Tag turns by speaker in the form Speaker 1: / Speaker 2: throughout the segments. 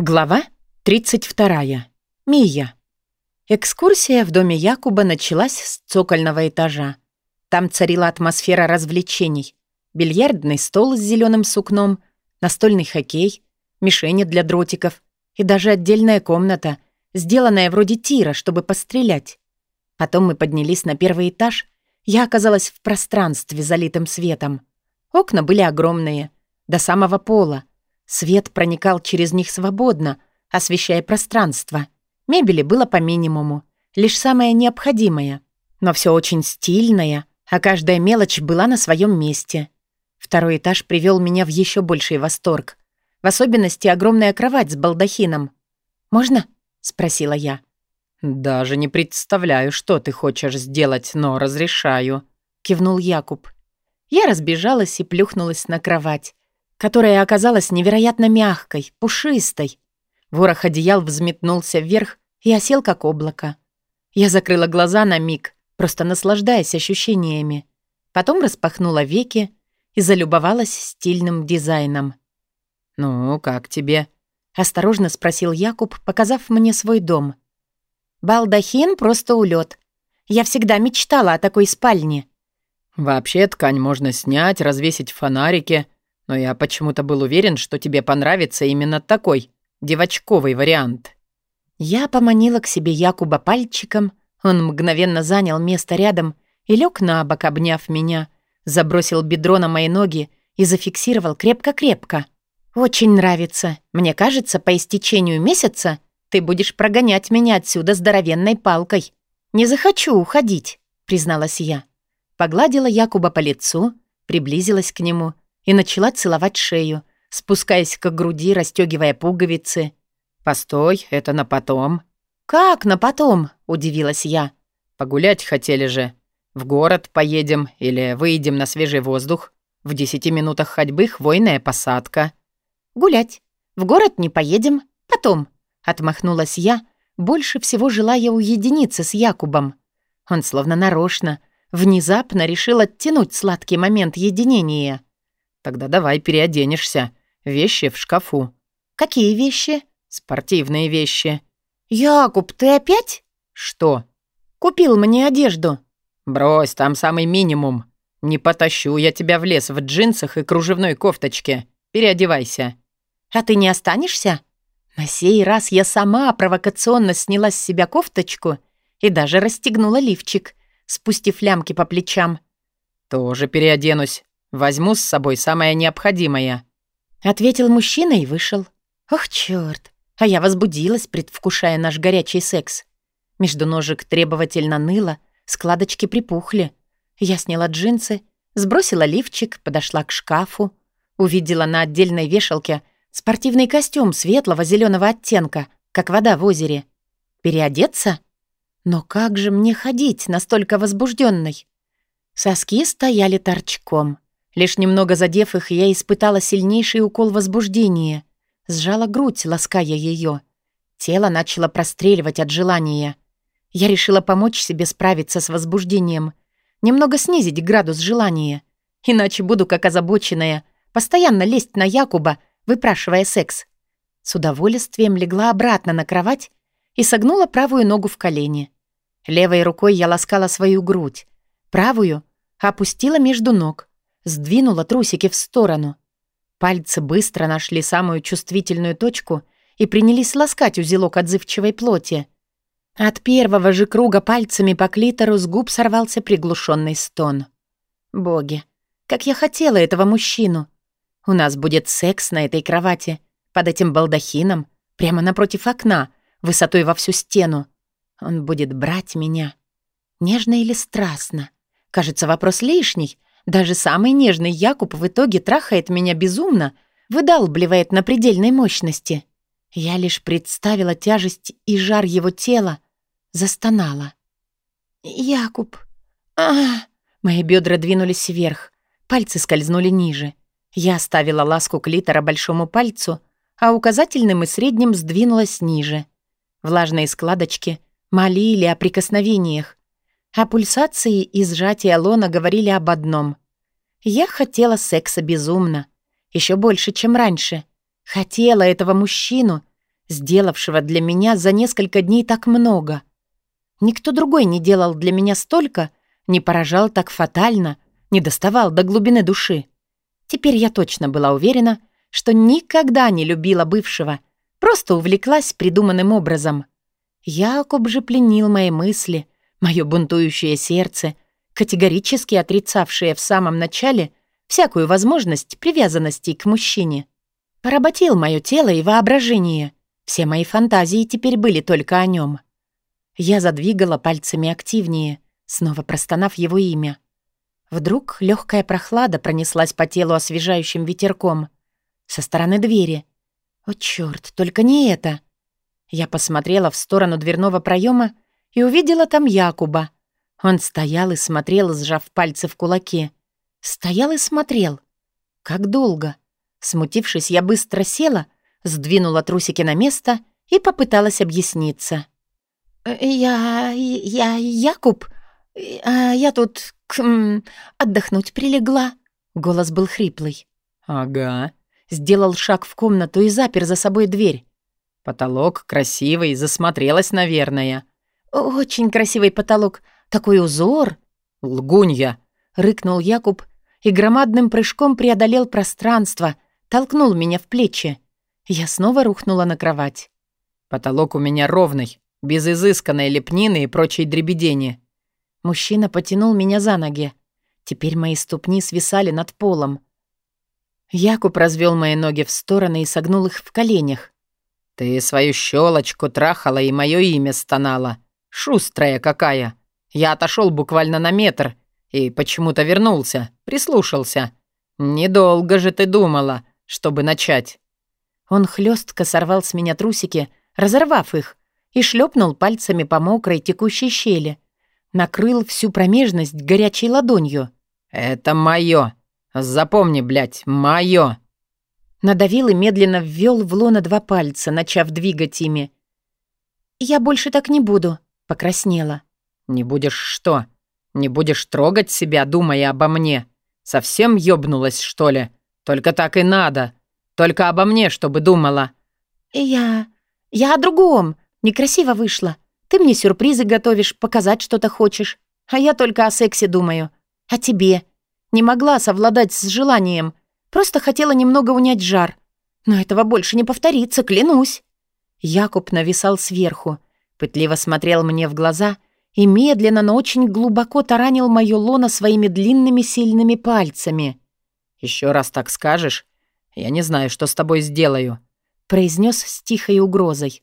Speaker 1: Глава 32. Мия. Экскурсия в доме Якуба началась с цокольного этажа. Там царила атмосфера развлечений. Бильярдный стол с зеленым сукном, настольный хоккей, мишени для дротиков и даже отдельная комната, сделанная вроде тира, чтобы пострелять. Потом мы поднялись на первый этаж. Я оказалась в пространстве, залитым светом. Окна были огромные, до самого пола. Свет проникал через них свободно, освещая пространство. Мебели было по минимуму, лишь самое необходимое. Но все очень стильное, а каждая мелочь была на своем месте. Второй этаж привел меня в еще больший восторг. В особенности огромная кровать с балдахином. «Можно?» — спросила я.
Speaker 2: «Даже не представляю, что ты хочешь сделать, но разрешаю», — кивнул Якуб.
Speaker 1: Я разбежалась и плюхнулась на кровать которая оказалась невероятно мягкой, пушистой. Ворох одеял взметнулся вверх и осел, как облако. Я закрыла глаза на миг, просто наслаждаясь ощущениями. Потом распахнула веки и залюбовалась стильным дизайном.
Speaker 2: «Ну, как тебе?»
Speaker 1: — осторожно спросил Якуб, показав мне свой дом. «Балдахин просто улет. Я всегда мечтала о такой спальне».
Speaker 2: «Вообще ткань можно снять, развесить фонарики», но я почему-то был уверен, что тебе понравится именно такой девочковый вариант».
Speaker 1: Я поманила к себе Якуба пальчиком, он мгновенно занял место рядом и лег на бок, обняв меня, забросил бедро на мои ноги и зафиксировал крепко-крепко. «Очень нравится. Мне кажется, по истечению месяца ты будешь прогонять меня отсюда здоровенной палкой. Не захочу уходить», — призналась я. Погладила Якуба по лицу, приблизилась к нему — и начала целовать шею, спускаясь к груди, расстегивая пуговицы.
Speaker 2: «Постой, это на потом».
Speaker 1: «Как на потом?» — удивилась я.
Speaker 2: «Погулять хотели же. В город поедем или выйдем на свежий воздух. В десяти минутах ходьбы хвойная посадка».
Speaker 1: «Гулять. В город не поедем. Потом», — отмахнулась я, больше всего желая уединиться с Якубом. Он словно нарочно, внезапно решил оттянуть сладкий момент единения.
Speaker 2: Тогда давай переоденешься. Вещи в шкафу».
Speaker 1: «Какие вещи?»
Speaker 2: «Спортивные вещи».
Speaker 1: «Якуб, ты опять?»
Speaker 2: «Что?»
Speaker 1: «Купил мне одежду».
Speaker 2: «Брось, там самый минимум. Не потащу я тебя в лес в джинсах и кружевной кофточке. Переодевайся».
Speaker 1: «А ты не останешься?» На сей раз я сама провокационно сняла с себя кофточку и даже расстегнула лифчик, спустив лямки по плечам.
Speaker 2: «Тоже переоденусь. Возьму с собой самое необходимое», —
Speaker 1: ответил мужчина и вышел. «Ох, чёрт!» А я возбудилась, предвкушая наш горячий секс. Между ножек требовательно ныло, складочки припухли. Я сняла джинсы, сбросила лифчик, подошла к шкафу, увидела на отдельной вешалке спортивный костюм светлого зеленого оттенка, как вода в озере. Переодеться? Но как же мне ходить, настолько возбужденной? Соски стояли торчком. Лишь немного задев их, я испытала сильнейший укол возбуждения. Сжала грудь, лаская ее. Тело начало простреливать от желания. Я решила помочь себе справиться с возбуждением. Немного снизить градус желания. Иначе буду как озабоченная, постоянно лезть на Якуба, выпрашивая секс. С удовольствием легла обратно на кровать и согнула правую ногу в колени. Левой рукой я ласкала свою грудь. Правую опустила между ног сдвинула трусики в сторону. Пальцы быстро нашли самую чувствительную точку и принялись ласкать узелок отзывчивой плоти. От первого же круга пальцами по клитору с губ сорвался приглушенный стон. «Боги, как я хотела этого мужчину! У нас будет секс на этой кровати, под этим балдахином, прямо напротив окна, высотой во всю стену. Он будет брать меня. Нежно или страстно? Кажется, вопрос лишний, даже самый нежный Якуб в итоге трахает меня безумно, выдалбливает на предельной мощности. Я лишь представила тяжесть и жар его тела, застонала. «Якуб! а, Мои бедра двинулись вверх, пальцы скользнули ниже. Я оставила ласку клитора большому пальцу, а указательным и средним сдвинулась ниже. Влажные складочки молили о прикосновениях, а пульсации и сжатия лона говорили об одном. Я хотела секса безумно. еще больше, чем раньше. Хотела этого мужчину, сделавшего для меня за несколько дней так много. Никто другой не делал для меня столько, не поражал так фатально, не доставал до глубины души. Теперь я точно была уверена, что никогда не любила бывшего, просто увлеклась придуманным образом. Якоб же пленил мои мысли, мое бунтующее сердце, категорически отрицавшее в самом начале всякую возможность привязанности к мужчине. Поработил мое тело и воображение. Все мои фантазии теперь были только о нем. Я задвигала пальцами активнее, снова простонав его имя. Вдруг легкая прохлада пронеслась по телу освежающим ветерком. Со стороны двери. О, черт, только не это. Я посмотрела в сторону дверного проема и увидела там Якуба. Он стоял и смотрел, сжав пальцы в кулаки. Стоял и смотрел. Как долго. Смутившись, я быстро села, сдвинула трусики на место и попыталась объясниться. «Э, «Я... я Якуб. А я тут к... отдохнуть прилегла». Голос был хриплый.
Speaker 2: «Ага».
Speaker 1: Сделал шаг в комнату и запер за собой дверь.
Speaker 2: «Потолок красивый, засмотрелась, наверное».
Speaker 1: «Очень красивый потолок. Такой узор».
Speaker 2: «Лгунья!» — рыкнул Якуб и громадным прыжком преодолел пространство, толкнул меня в плечи. Я снова рухнула на кровать. «Потолок у меня ровный, без изысканной лепнины и прочей дребедени».
Speaker 1: Мужчина потянул меня за ноги. Теперь мои ступни свисали над полом. Якуб развел мои ноги в стороны и согнул их в коленях.
Speaker 2: «Ты свою щелочку трахала и мое имя стонала. Шустрая какая! Я отошел буквально на метр и почему-то вернулся, прислушался. Недолго же ты думала, чтобы начать».
Speaker 1: Он хлестко сорвал с меня трусики, разорвав их, и шлепнул пальцами по мокрой текущей щели. Накрыл всю промежность горячей ладонью.
Speaker 2: «Это моё. Запомни, блядь, моё!»
Speaker 1: Надавил и медленно ввел в лоно два пальца, начав двигать ими. «Я больше так не буду», — покраснела.
Speaker 2: «Не будешь что? Не будешь трогать себя, думая обо мне? Совсем ёбнулась, что ли? Только так и надо. Только обо мне, чтобы думала».
Speaker 1: «Я... я о другом. Некрасиво вышло. Ты мне сюрпризы готовишь, показать что-то хочешь. А я только о сексе думаю. О тебе. Не могла совладать с желанием. Просто хотела немного унять жар. Но этого больше не повторится, клянусь». Якуб нависал сверху, пытливо смотрел мне в глаза и медленно, но очень глубоко таранил моё лоно своими длинными сильными пальцами.
Speaker 2: «Еще раз так скажешь, я не знаю, что с тобой сделаю», — произнес с тихой угрозой.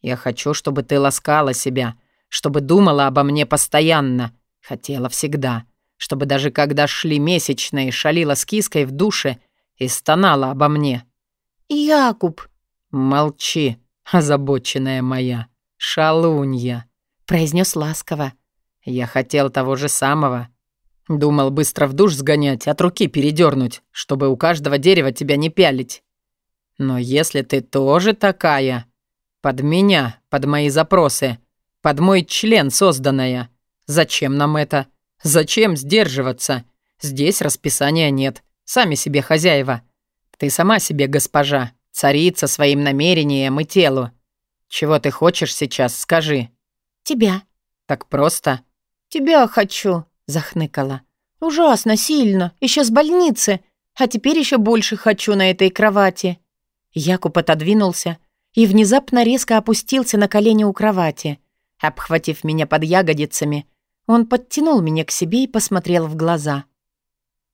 Speaker 2: «Я хочу, чтобы ты ласкала себя, чтобы думала обо мне постоянно, хотела всегда, чтобы даже когда шли месячные, шалила с киской в душе и стонала обо мне».
Speaker 1: «Якуб!»
Speaker 2: «Молчи, озабоченная моя, шалунья!»
Speaker 1: произнес ласково.
Speaker 2: «Я хотел того же самого. Думал быстро в душ сгонять, от руки передернуть, чтобы у каждого дерева тебя не пялить. Но если ты тоже такая, под меня, под мои запросы, под мой член созданная, зачем нам это? Зачем сдерживаться? Здесь расписания нет, сами себе хозяева. Ты сама себе госпожа, царица своим намерением и телу. Чего ты хочешь сейчас, скажи?»
Speaker 1: «Тебя».
Speaker 2: «Так просто?»
Speaker 1: «Тебя хочу», — захныкала. «Ужасно, сильно, еще с больницы, а теперь еще больше хочу на этой кровати». Якуб отодвинулся и внезапно резко опустился на колени у кровати. Обхватив меня под ягодицами, он подтянул меня к себе и посмотрел в глаза.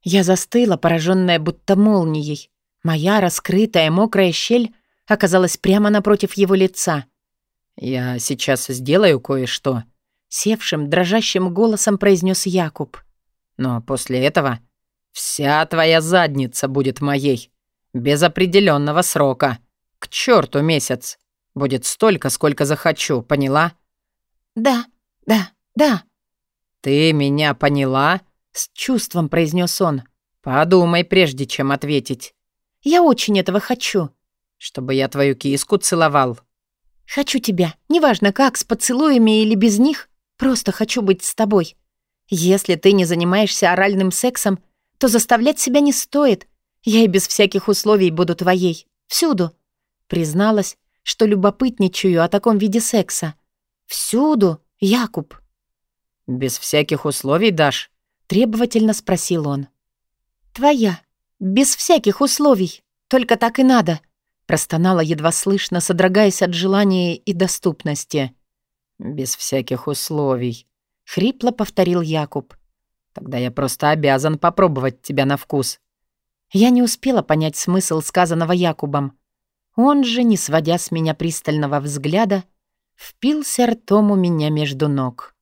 Speaker 1: Я застыла, пораженная будто молнией. Моя раскрытая мокрая щель оказалась прямо напротив его лица.
Speaker 2: «Я сейчас сделаю кое-что», — севшим, дрожащим голосом произнес Якуб. «Но после этого вся твоя задница будет моей. Без определенного срока. К черту месяц. Будет столько, сколько захочу, поняла?»
Speaker 1: «Да, да, да».
Speaker 2: «Ты меня поняла?» — с чувством произнес он. «Подумай, прежде чем ответить».
Speaker 1: «Я очень этого хочу».
Speaker 2: «Чтобы я твою киску целовал?»
Speaker 1: Хочу тебя, неважно как, с поцелуями или без них, просто хочу быть с тобой. Если ты не занимаешься оральным сексом, то заставлять себя не стоит. Я и без всяких условий буду твоей. Всюду. Призналась, что любопытничаю о таком виде секса. Всюду, Якуб.
Speaker 2: «Без всяких условий, Даш?» — требовательно спросил он.
Speaker 1: «Твоя. Без всяких условий. Только так и надо», — простонала едва слышно, содрогаясь от желания и доступности.
Speaker 2: «Без всяких условий», — хрипло повторил Якуб. «Тогда я просто обязан попробовать тебя на вкус».
Speaker 1: Я не успела понять смысл сказанного Якубом. Он же, не сводя с меня пристального взгляда, впился ртом у меня между ног.